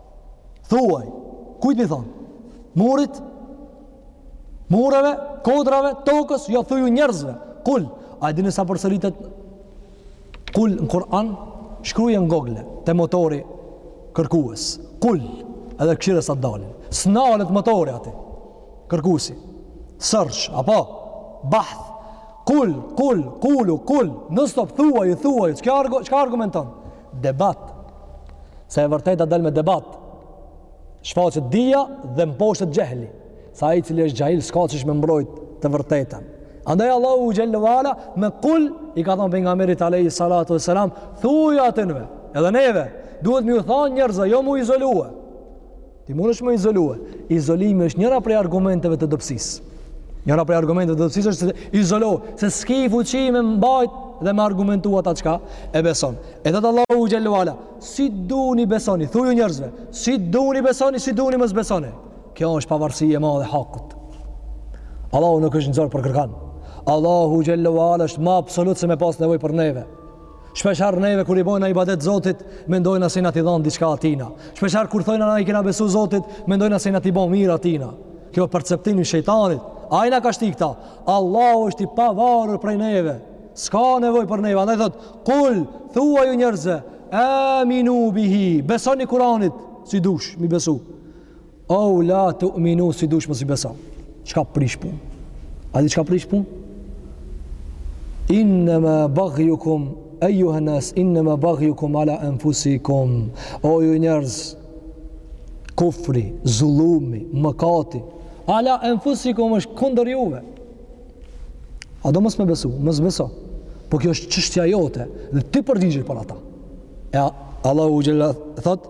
Thuaj, kujt m'i thonë? Murit, mureve, kodrave, tokës, jo thuju njerëzve. Kul, a e dini sa përsëritet kul në Kur'an? Shkruje në Google, te motori kërkues. Kul, edhe kshyre sa dalin. S'nalet motori aty, kërkuesi. Search, apo, bahth, kul, kul, kulu, kul, non-stop, thuaj, thuaj, çka, argu, çka argumenton? Debat. Se e vërteta del me debat. Shfaqet dija dhe mposhtet xhehli. Se ai i cili është xahil s'ka qysh me mbrojt të vërtetën. Andaj Allahu xhelle ve ala me kul i ka thonë Pejgamberit alejhi salatu ve selam thuju atyneve edhe neve duhet m'ju thanë njerëzve jo m'u izolue Ti mundesh m'u izolue. Izolimi është njëra prej argumenteve të dobësisë. Njëra prej argumenteve të dobësisë është se izolo, se s'ki fuqi me mbajt dhe me argumentu ata çka e beson. E thot Allahu xhelle ve ala, si duni besoni, thuju njerëzve, si duni besoni, si duni mos besoni. Kjo është pavarësi e madhe e hakut. Allahu nuk është n'zor për kërkan. Allahu xhelle ve ala është më absolut se me pas nevojë për neve. Shpeshherë neve kur i bojna ibadet Zotit, mendojna se na t'i dhan diçka atina. Shpeshherë kur thojna na i kena besu Zotit, mendojna se na t'i bo mirë atina. Kjo është perceptimi i shejtanit. Ai na ka shti këta. Allahu është i pavarur prej neve. S'ka nevojë për neve. Andaj thot, "Kul, thuaju njerëzve, aminu bihi, besoni Kur'anit, si dush m'i besu." Eu la tu'minu si dush mos i beso. Çka prish pun? A di çka prish pun? Innema bagjukum, ejjuhen-nas, innema bagjukum ala enfusikum. O ju njerëz, kufri, zulumi, mëkati, ala enfusikum është kunder juve. A do mos me besu? Mos beso. Po kjo është çështja jote dhe ti përgjigjesh për ata. E Allahu xhelle thot,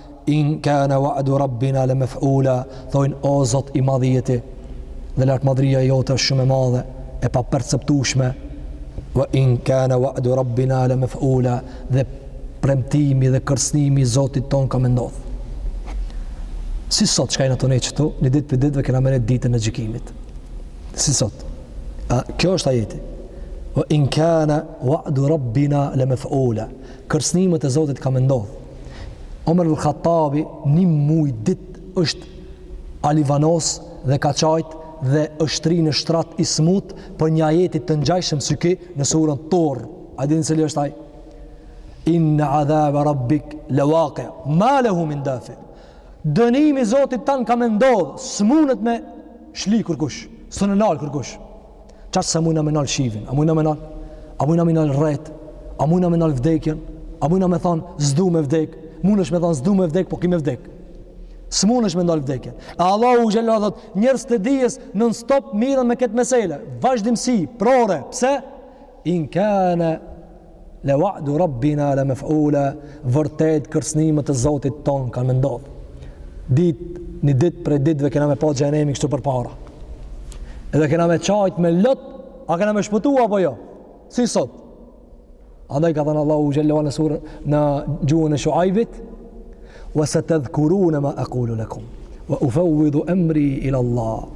in kana wa'du rabbina la maf'ula thojn o Zot i madh je ti dhe lart madhria jote është shumë e madhe e paperceptueshme wa in kana wa'du rabbina la maf'ula dhe premtimi dhe kërcënimi i Zotit ton ka me ndodh si sot çka jena tu nejt këtu ni ditë prej ditëve kena me nejt ditën e gjykimit si sot a kjo është ajeti wa in kana wa'du rabbina la maf'ula Kërcënimet e Zotit ka me ndodh. Omer bin Hatabi një muj dit është alivanos dhe ka qajt dhe është shtri në shtrat i smut për një ajet të ngjashëm si ky në suren Tur. A dini cili është ai? Inne adhabe rabbike le waki', ma lehu min dafi'. Dënimi i Zotit tanë ka me ndodh, s'mundet me shly kërkush, s'un e nal kërkush. Qysh se a mujna me nal shivin? A mujna me nal? A mujna me nal rret? A mujna me nal vdekjen? A mujna me thon s'du me vdek? Mundesh me thon s'du me vdek, po ki me vdek. S'mundesh me ndal vdekjen. E Allahu xhelal thot, njerëz të dijes non stop mirren me këtë mesele. Vazhdimsi, prore, pse? In kana wa'du rabbina la maf'ula vërtet kërcënimet e Zotit ton kanë me ndodh dit një ditë prej ditëve kena me pa xhehenemin kështu përpara edhe kena me qajt me lot a kena me shpëtua apo jo si sot andaj ka thënë Allahu xhallahu në surën në gjuhën e Shuaibit fa satadhkuruna ma aqulu lakum wa ufawwidu amri ila Allah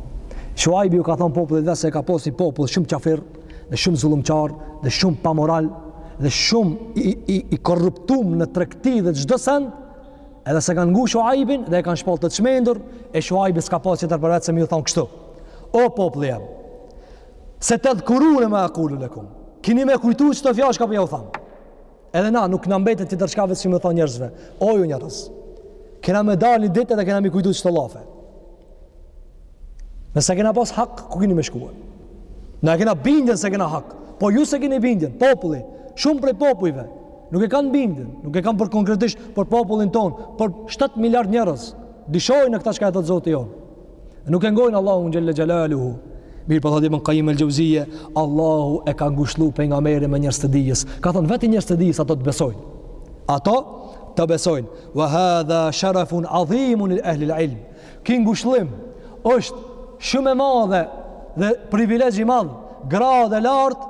Shuaibi u ka thënë popullit dhe se ka pas ni popull shumë qafirë dhe shumë zullumqar dhe shumë pa moral dhe shumë i, i, i korruptum në tregti dhe çdo sen edhe s'e kanë ngu shuajbin dhe e kanë shpall të çmendur e shuajbi s'ka pas tjetër përveç se mi u thonë kështu o popli jem setedhkurune ma akulu lekum kini me i kujtu qeto fjalë çka po ja u thonë Edhe na nuk na mbetet tjetër çka veç se me u thonë njerëzve. O ju njerëz. Kena me dalë një ditë dhe kena mi kujtu qeto llafe. Nëse kena pas hak, ku keni me shku? Na e kena bindjen se kena hak. Po ju s'e keni bindjen, populli, shumë prej popujve nuk e kanë bindjen, nuk e kam për konkretisht për popullin ton, por 7 miliard njerëz. Dyshojnë në këtë çka e thotë Zoti jonë. Nuk e ngojnë Allahun xhel-le xhelaluhu. Mirëpo thotë Ibn Kajim el Xhevzije, Allahu e ka ngushllu Pejgamberin me njerëz të dijes. Ka thonë veç njerëz të dijes ata të besojnë. Ata të besojnë. Ve hadha sharafun adhimun li ehlil ilm. Ki ngushllim është shumë e madhe dhe privilegj i madh, gradë e lartë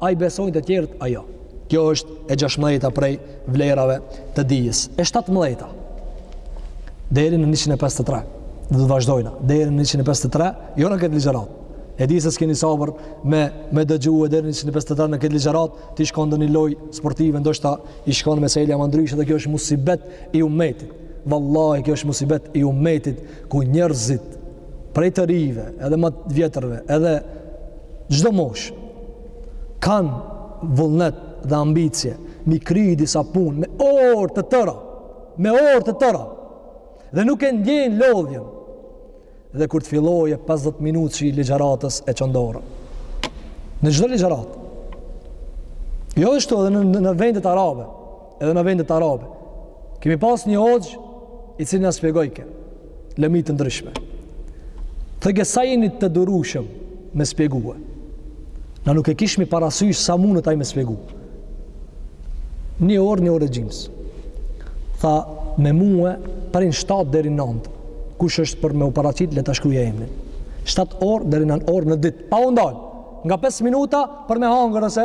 A i besojnë të tjerët a jo. Kjo është e gjashtëmbëdhjeta prej vlerave të dijes. E shtatëmbëdhjeta deri në 153. Do të vazhdojna deri në 153, jo në këtë ligjërat. E di se s'keni sabër me me dëgjue deri në 153 në këtë ligjërat, te shkon ndonjë lojë sportive, ndoshta i shkon me selja më ndryshe dhe kjo është musibet i umetit. Vallahi kjo është musibet i umetit ku njerëzit prej të rijve, edhe më vjetërve, edhe çdo mosh kanë vullnet dhe ambicie mi kry disa punë me orë të tëra, me orë të tëra. Dhe nuk e ndjen lodhjen. Dhe kur të fillojë 50 minutëshi i ligjëratës e çon dorën. Në çdo ligjëratë. Kjo është edhe në, në vendet arabe. Edhe në vendet arabe. Kemi pas një hoxh i cili na shpjegojke lëmi të ndryshme. Thojke sa jeni të durushëm me spjegue. Na nuk e kishmi parasysh sa mundët ai me spjegu. Një orë, një orë e gjymës. Tha, me mue, prej 7 deri 9, kush është për me u paraqit, le ta shkruje emnin. 7 orë deri 9 orë në ditë, pa u ndalë, nga 5 minuta për me hangër ose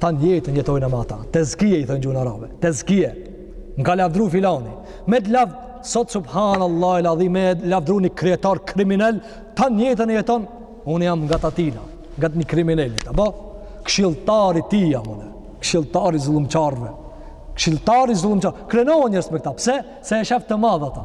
Tan jetën jetojnë me ata. Tezkije i thonë n'gjuhën arabe. Tezkije. Më ka lavdru filani. Me të lavd, sot subhanallah el adhim, me lavdru një kryetar kriminel, tan jetën e jeton, unë jam ngat atina, ngat një kriminelit, apo? Këshilltar i tij jam unë, këshilltar i zullumqarve, këshilltar i zullumqarve, krenohen njerëz me këta, pse? Se e shef të madhë ata.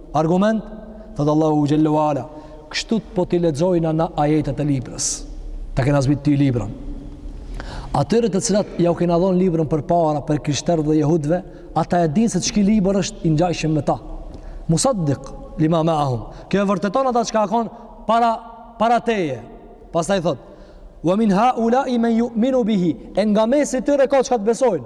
Argument, thotë Allahu xhel-le ue ala, kështu po t'i lexojna na ajetet e librës. Ta kena zbrit ti librën. Atyre të cilat ia u kena dhënë librën përpara për krishterë dhe jehudve, ata e dinë se qiky libër është i ngjashëm me ta. Musaddiq lima ma'ahum. Kjo e vërteton ata çka ka kon përpara teje. Pastaj thotë: "Wa min ha'ula'i man yu'minu bihi." E nga mesi i tyre ka çka të besojnë.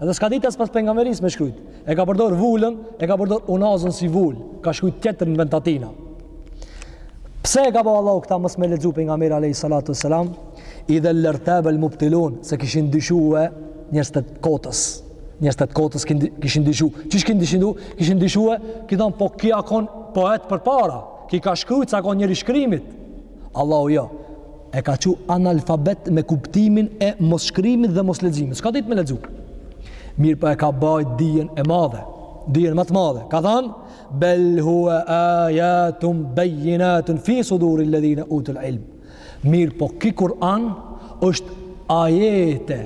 Edhe s'ka ditë as pas pejgamberisë me shkryt. E ka përdor vulën, e ka përdor unazën si vulë. Ka shkryt tjetër në vend t'atina. Pse e ka bo Allahu këta mos me lexu pejgamberi alejhi salatu selam? Idhen lertabel mubtilun, se kishin dyshue njerëzit e kotës. Njerëzit e kotës kishin dyshu. Qysh kishin dyshu? Kishin dyshue, kin thonë, po ky a kon poet përpara. Ky ka shkryt, se a kon njeri i shkrimit. Allahu jo, e ka çu analfabet me kuptimin e mosshkrimit dhe mosleximit. S'ka ditë me lexu. Mirëpo e ka bajt dijen e madhe, dijen ma të madhe. Ka thanë, bel hua ajatun bejinatun fi suduri ledhine utul ilm. Mirëpo ky Kur'an është ajete.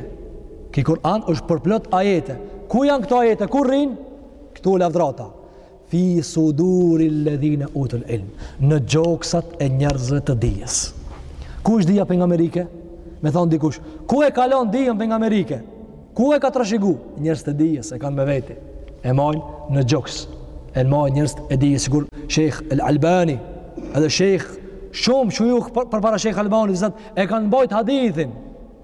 Ky Kur'an është përplot ajete. Ku janë këto ajete? Ku rrinë? Këtu i lavdron ata. Fi suduri ledhine utul ilm. Në gjoksat e njerëzve të dijes. Ku është dija pejgamberike? Me thanë dikush, ku e kalon dijen pejgamberike? Ku e ka trashigu? Njerëzit e dijes e kanë me veti. E majnë në gjoks. E majnë njerëzit e dijes. Sikur, Shekh El Albani, edhe Shekh, shumë shujuh përpara Shekh Albani, e kanë mbajt hadithin.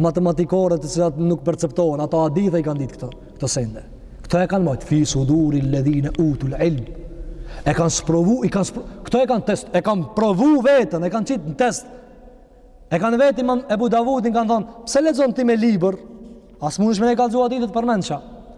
matematikore të cilat nuk perceptohen, ato hadithe i kanë ditë këto, këto sende. Këto e kanë majtë, fi suduri ledhine utul ilm. E kanë sprovu, i kanë sprovu, këto e kanë test, e kanë provu veten, e kanë qitë në test. E kanë vetë imam Ebu Davudin, kanë thonë, pse lexon ti me libër, a s'mundesh me na i kallzu hadithet përmendsh.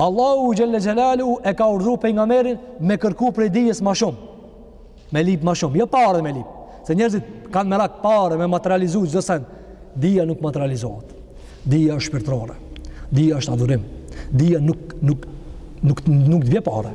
Allahu xhel-le xhelaluhu e ka urdhru pejgamerin me kërku prej dijes ma shumë. Me lip ma shumë. Jo pare me lip. Se njerëzit kanë merak pare me materializu çdo sen. Dija nuk materializohet. Dija është shpirtërore. Dija është adhurim. Dija nuk, nuk, nuk, nuk, nuk të vje pare.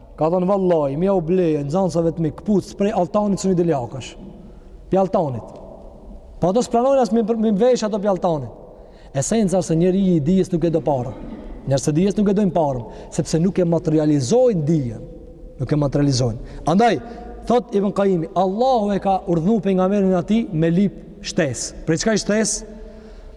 Ka thënë vallaj, me jau ble nxansave të mi, këpucë, prej altanit, s'un i del hakesh. Pi altanit. Po ato s'pranojnë as mi mvesh ato pi altanit. Esenca se njeri i dijes nuk e do parën. Njerëz e dijes nuk e dojnë parën, sepse nuk e materializojnë dijen. Nuk e materializojnë. Andaj, thotë Ibn Kajimi, Allahu e ka urdhnu pejgamerin atij me lip shtesë. Prej çkaj shtesë?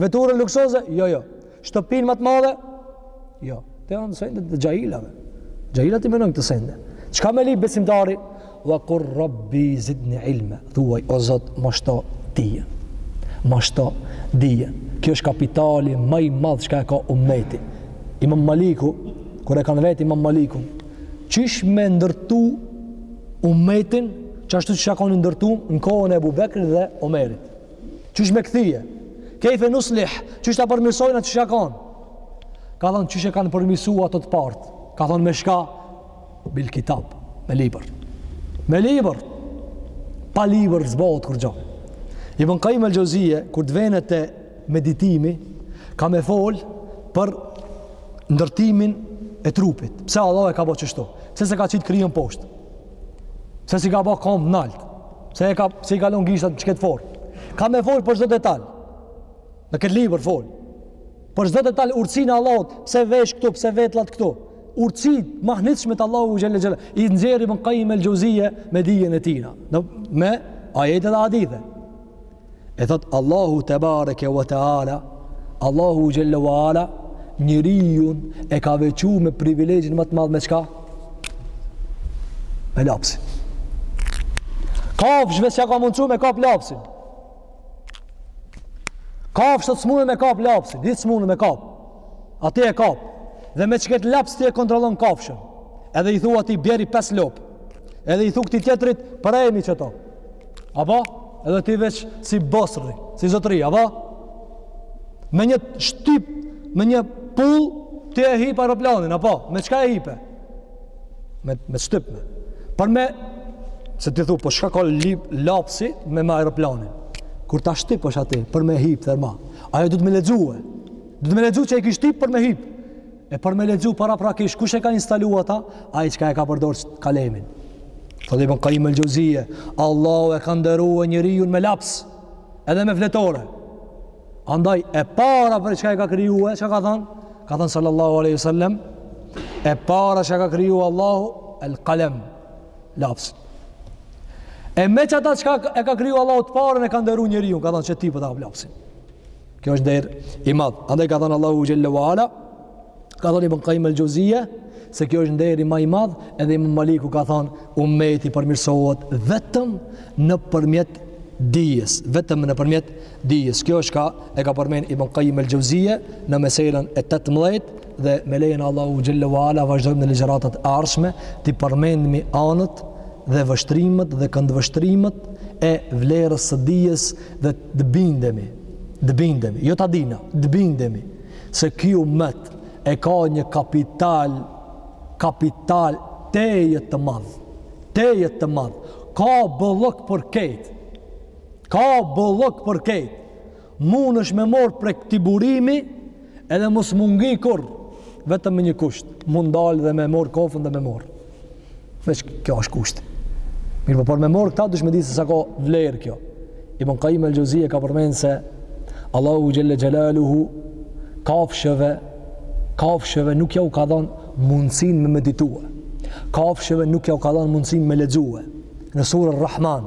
Veturën luksoze? Jo, jo. Shtëpinë ma të madhe? Jo. Kto janë sende të xhailave. Xhailat i mendojnë këto sende. Çka me lip besimtari? Wa qul rabbi zidni ilma. Thuaj o Zot, ma shto dijen. Ma shto dijen. Kjo është kapitali ma i madh çka e ka ummeti. Imam Maliku, kur e kanë vet Imam Malikun, qysh me ndërtu ummetin, qashtu siç o konë ndërtu në kohën e Abu Bekrit dhe Omerit. Qysh me kthy? Kejfe nuslih, qysh ta përmisojna qysh o konë? Ka thonë, qysh e kanë përmisu ato të parët? Ka thonë, me çka? Bil kitab, me libër. Me libër. Pa libër s'bohet kurgjo. Ibn Kajim el Xhevzije, kur të vjen te meditimi, ka me fol për ndërtimin e trupit. Pse Allah e ka bo qështu? Pse s'e ka qit kryen poshtë? Pse s'i ka ba kombt nalt. Pse i ka, i ka lon gishtat n'qet form. Ka me fol për çdo detaj. Në këtë libër fol. Për çdo detaj urtësinë e Allahut, pse vesht këtu, pse vetllat këtu. Urtësi t'mahnitshme të Allahu xhel xhel. I nxjerr Ibn Kajim el Xhevzije me dijen e tina. Në me ajete dhe hadithe. E thot Allahu tebareke ve teala, Allahu xhelle ve ala, njeriun e ka veçuar me privilegjin më të madh me çka? Me lapsin. Kafshëve s'ja ka mundësu me kap lapsin. Kafshët s'munen me kap lapsin, hiç s'munen me kap. A ti e kap. Dhe me qëket laps ti e kontrollon kafshën. Edhe i thu atij bjeri pesë lopë. Edhe i thu ktij tjetrit premi qëto. Apo? Edhe ti veç si bos rri, si zotëri, apo? Me një shtyp, me një pullë, ti e hip aeroplanin, apo? Me çka e hipe? Me, me shtyp, me. Për me, se ti thu, po çka ka lapsi me me aeroplanin? Kur ta shtypësh ati, për me hip, therma. Ajo duhet me lexue. Duhet me lexu çka ki shtyp për me hip. E për me lexu paraprakisht, kush e ka instalu ata? Ai çka e ka përdor kalemin. Thot Ibn Kajim el Xhevzije, Allahu e ka nderue njeriun me laps, edhe me fletore. Andaj, e para prej çka e ka krijue, çka ka thon? Ka thon sallallahu aleyhi sallem, e para çka ka kriju Allahu, el kalem, laps. E meqë ata çka e ka kriju Allahu të parën e ka nderu njeriun, ka thon që ti për me kap lapsin. Kjo është nder i madh. Andaj ka thënë Allahu xhelle ve ala, ka thënë Ibn Qayyim al-Xhevzije se kjo është nderi ma i madh, edhe Imam Maliku ka thënë ummeti përmirësohet vetëm nëpërmjet dijes, vetëm nëpërmjet dijes. Kjo është ka e ka përmend Ibn Qayyim al-Xhevzije në meselen e 18 dhe me lejen e Allahu xhelle ve ala vazhdojmë në ligjëratat e ardhshme t'i përmendmi anët dhe vështrimët dhe këndvështrimët e vlerës së dijes dhe të bindemi, të bindemi, jo ta dina, të bindemi se ky umet e ka një kapital kapital tejet të madh. Tejet të madh. Ka bollok për këtë. Ka bollok për këtë. Mundesh me marr prej këtij burimi Edhe mos me u mungu kurrë, vetëm me një kusht, me dalë edhe me marr kofën dhe me marr. Veç kjo është kusht. Mirëpo për me marr këta duhesh me ditë se sa ka vlerë kjo. Ibn Qayyim al-Xhevzije ka përmend se Allahu xhelle xhelaluhu kafshëve kafshëve nuk jau ka dhanë mundësinë me meditue. Kafshëve nuk jau ka dhanë mundësinë me lexue. Në suren Rahman,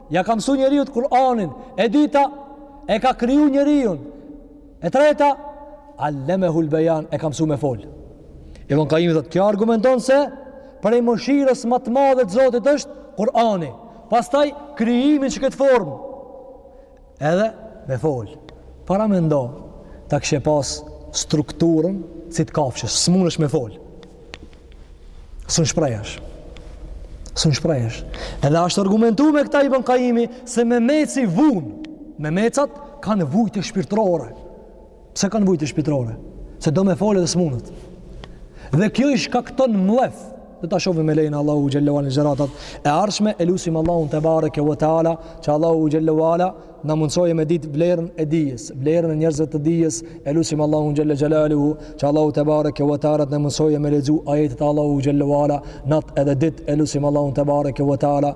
Ja ka mësu njeriut Kur'anin, e dyta e ka kriju njeriun. E treta, allemehul bejan e ka mësu me fol. Ibn Kajimi thot, kjo argumenton se prej mëshirës ma të madhe të Zotit është Kur'ani. Pastaj krijimi në këtë formë Edhe me fol. Paramendo ta kishe pas strukturën si të kafshës. S'mundesh me fol. S'un shprehesh. S'un shprehesh. Edhe është argumentu me këta Ibn Qayimi se memeci vun. Memecat kanë vujtje shpirtërore. Pse kanë vujtje shpirtërore? Se do me fol edhe s'munet. Dhe kjo i shkakton mllef. Do ta shohim me lejen e Allahu xhelle ve ala në ligjëratat e ardhshme, e lusim Allahun tebareke ve teala, që Allahu xhelle ve ala t'na mundësojë me ditë vlerën e dijes, vlerën e njerëzve të dijes, e lusim Allahu xhelle xhelaluhu, që Allahu tebareke ve teala t'na mundësojë me lexu ajetet e Allahu xhelle ve ala, natë edhe ditë, e lusim Allahun tebareke ve teala,